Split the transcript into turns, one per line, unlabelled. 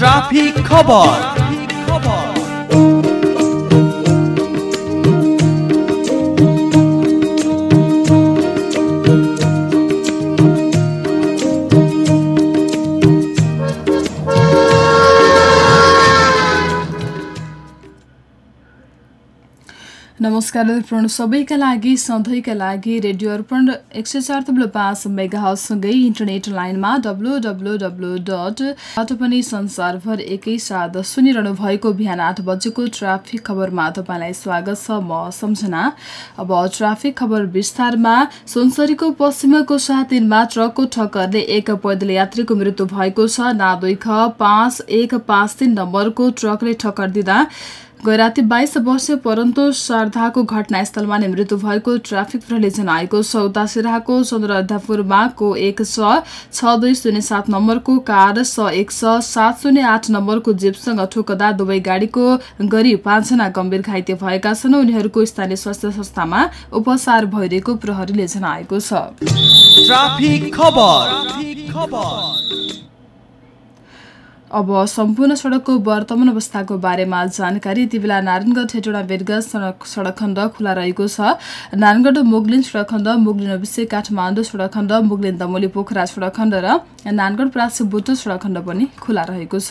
Traffic खबर
नमस्कार अर्पण सबैका लागि सधैँका लागि रेडियो अर्पण एक सय चार तब्लो पाँच मेगासँगै इन्टरनेट लाइनमा डब्लु डब्लु डब्लु डट पनि संसारभर एकैसाथ सुनिरहनु भएको बिहान आठ बजेको ट्राफिक खबरमा तपाईँलाई स्वागत छ म सम्झना। अब ट्राफिक खबर विस्तारमा सुनसरीको पश्चिमको सातिनमा ट्रकको ठक्करले एक पैदल यात्रीको मृत्यु भएको छ। नादोइ ख पाँच एक पाँच तिन नम्बरको ट्रकले ठक्कर दिँदा गैराती बाइस वर्षीय परन्तु शारदाको घटनास्थलमा नै मृत्यु भएको ट्राफिक प्रहरीले जनाएको छ। उता सिराहाको चन्द्रधापुरमा को एक छ दुई शून्य सात नम्बरको कार स एक स सात शून्य आठ नम्बरको जिपसँग ठोक्दा दुवै गाडीको गरी पाँचजना गम्भीर घाइते भएका छन्। उनीहरूको स्थानीय स्वास्थ्य संस्थामा उपचार भइरहेको प्रहरीले जनाएको छ। अब सम्पूर्ण सडकको वर्तमान अवस्थाको बारेमा जानकारी यति बेला नारायणगढ हेटोडा बेरगज सडक सडक खण्ड खुला रहेको छ। नारायणगढ मुगलिन सडक खण्ड मुगलिन अभिषेक काठमाडौँ सडक खण्ड मुगलिन दमोली पोखरा सडक खण्ड र नारायणगढ प्रासी बुटो सडक खण्ड पनि खुला रहेको छ।